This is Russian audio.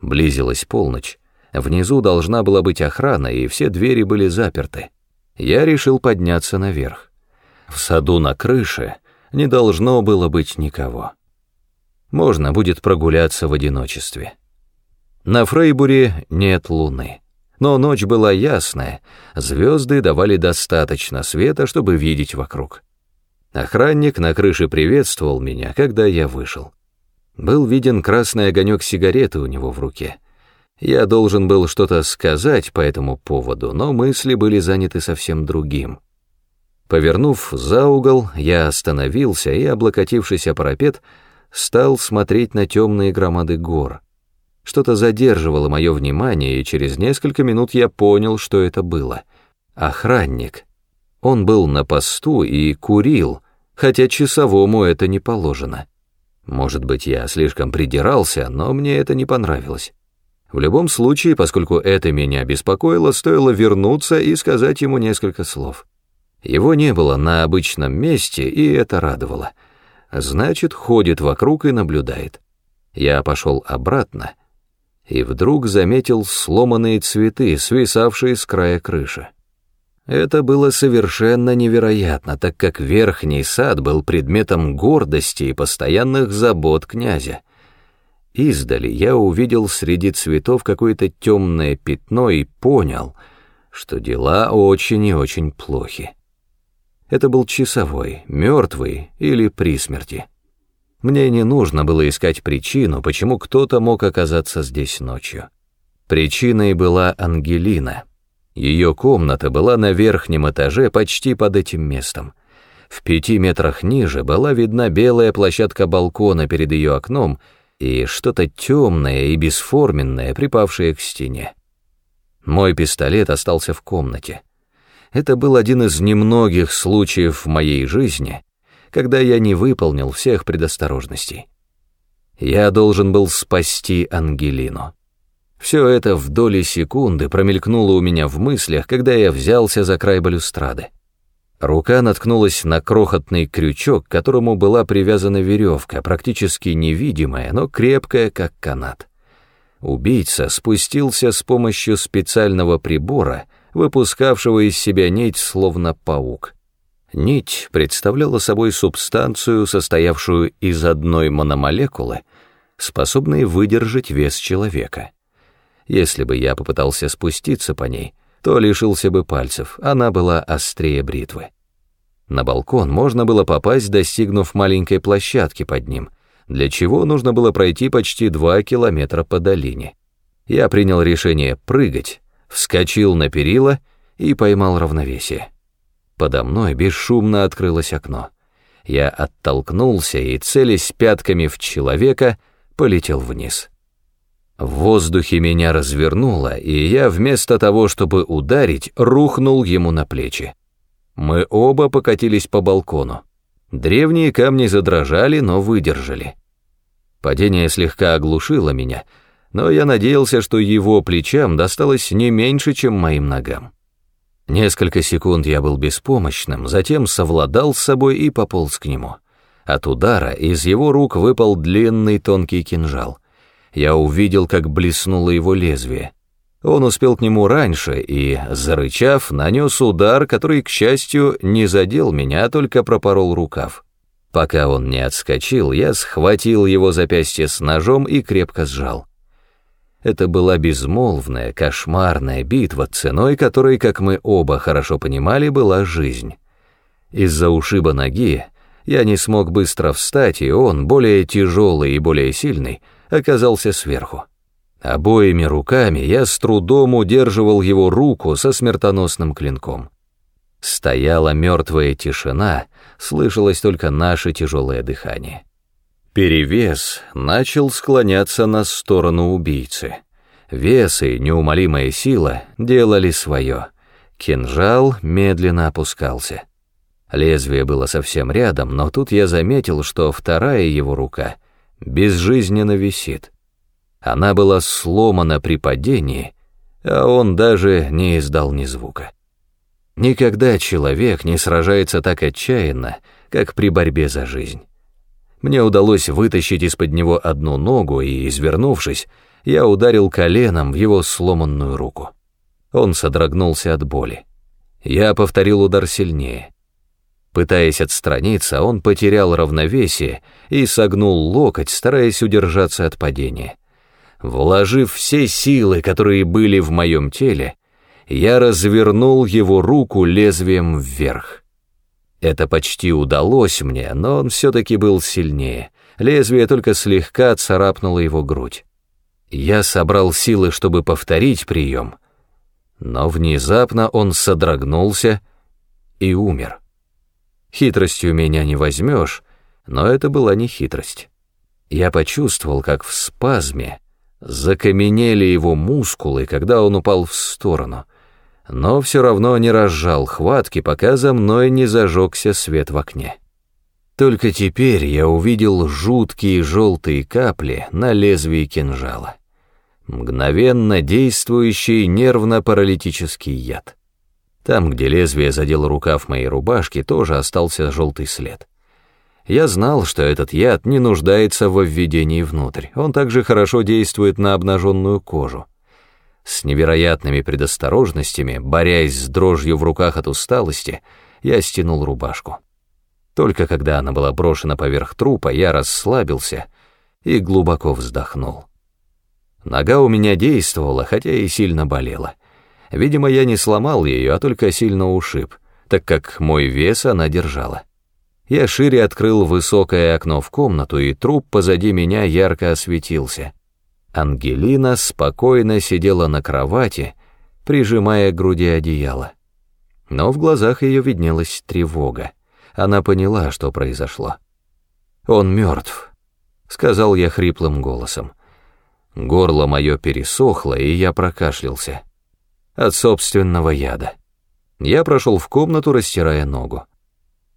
Близилась полночь. Внизу должна была быть охрана, и все двери были заперты. Я решил подняться наверх. В саду на крыше не должно было быть никого. Можно будет прогуляться в одиночестве. На Фрейбуре нет луны. Но ночь была ясная, звезды давали достаточно света, чтобы видеть вокруг. Охранник на крыше приветствовал меня, когда я вышел. Был виден красный огонек сигареты у него в руке. Я должен был что-то сказать по этому поводу, но мысли были заняты совсем другим. Повернув за угол, я остановился и, облокотившись о парапет, стал смотреть на темные громады гор. Что-то задерживало мое внимание, и через несколько минут я понял, что это было. Охранник. Он был на посту и курил, хотя часовому это не положено. Может быть, я слишком придирался, но мне это не понравилось. В любом случае, поскольку это меня беспокоило, стоило вернуться и сказать ему несколько слов. Его не было на обычном месте, и это радовало. Значит, ходит вокруг и наблюдает. Я пошел обратно, и вдруг заметил сломанные цветы, свисавшие с края крыши. Это было совершенно невероятно, так как верхний сад был предметом гордости и постоянных забот князя. Издали я увидел среди цветов какое-то темное пятно и понял, что дела очень и очень плохи. Это был часовой, мертвый или при смерти. Мне не нужно было искать причину, почему кто-то мог оказаться здесь ночью. Причиной была Ангелина. Ее комната была на верхнем этаже почти под этим местом. В пяти метрах ниже была видна белая площадка балкона перед ее окном и что-то темное и бесформенное, припавшее к стене. Мой пистолет остался в комнате. Это был один из немногих случаев в моей жизни, когда я не выполнил всех предосторожностей. Я должен был спасти Ангелину. Все это в доли секунды промелькнуло у меня в мыслях, когда я взялся за край балюстрады. Рука наткнулась на крохотный крючок, к которому была привязана веревка, практически невидимая, но крепкая, как канат. Убийца спустился с помощью специального прибора, выпускавшего из себя нить, словно паук. Нить представляла собой субстанцию, состоявшую из одной мономолекулы, способной выдержать вес человека. Если бы я попытался спуститься по ней, то лишился бы пальцев, она была острее бритвы. На балкон можно было попасть, достигнув маленькой площадки под ним, для чего нужно было пройти почти два километра по долине. Я принял решение прыгать, вскочил на перила и поймал равновесие. Подо мной бесшумно открылось окно. Я оттолкнулся и, целясь пятками в человека, полетел вниз. В воздухе меня развернуло, и я вместо того, чтобы ударить, рухнул ему на плечи. Мы оба покатились по балкону. Древние камни задрожали, но выдержали. Падение слегка оглушило меня, но я надеялся, что его плечам досталось не меньше, чем моим ногам. Несколько секунд я был беспомощным, затем совладал с собой и пополз к нему. От удара из его рук выпал длинный тонкий кинжал. Я увидел, как блеснуло его лезвие. Он успел к нему раньше и, зарычав, нанес удар, который, к счастью, не задел меня, а только пропорол рукав. Пока он не отскочил, я схватил его запястье с ножом и крепко сжал. Это была безмолвная, кошмарная битва, ценой которой, как мы оба хорошо понимали, была жизнь. Из-за ушиба ноги я не смог быстро встать, и он, более тяжелый и более сильный, оказался сверху. Обоими руками я с трудом удерживал его руку со смертоносным клинком. Стояла мертвая тишина, слышалось только наше тяжелое дыхание. Перевес начал склоняться на сторону убийцы. Вес и неумолимая сила делали свое. Кинжал медленно опускался. Лезвие было совсем рядом, но тут я заметил, что вторая его рука безжизненно висит. Она была сломана при падении, а он даже не издал ни звука. Никогда человек не сражается так отчаянно, как при борьбе за жизнь. Мне удалось вытащить из-под него одну ногу и, извернувшись, я ударил коленом в его сломанную руку. Он содрогнулся от боли. Я повторил удар сильнее. Пытаясь отстраниться, он потерял равновесие и согнул локоть, стараясь удержаться от падения. Вложив все силы, которые были в моем теле, я развернул его руку лезвием вверх. Это почти удалось мне, но он все-таки был сильнее. Лезвие только слегка царапнуло его грудь. Я собрал силы, чтобы повторить прием, но внезапно он содрогнулся и умер. Хитростью меня не возьмешь, но это была не хитрость. Я почувствовал, как в спазме закаменели его мускулы, когда он упал в сторону, но все равно не разжал хватки, пока за мной не зажегся свет в окне. Только теперь я увидел жуткие желтые капли на лезвии кинжала. Мгновенно действующий нервно-паралитический яд. Там, где лезвие задело рукав моей рубашки, тоже остался желтый след. Я знал, что этот яд не нуждается во введении внутрь, он также хорошо действует на обнаженную кожу. С невероятными предосторожностями, борясь с дрожью в руках от усталости, я стянул рубашку. Только когда она была брошена поверх трупа, я расслабился и глубоко вздохнул. Нога у меня действовала, хотя и сильно болела. Видимо, я не сломал ее, а только сильно ушиб, так как мой вес она держала. Я шире открыл высокое окно в комнату, и труп позади меня ярко осветился. Ангелина спокойно сидела на кровати, прижимая к груди одеяло. Но в глазах ее виднелась тревога. Она поняла, что произошло. «Он мертв», — сказал я хриплым голосом. Горло мое пересохло, и я прокашлялся от собственного яда. Я прошел в комнату, растирая ногу.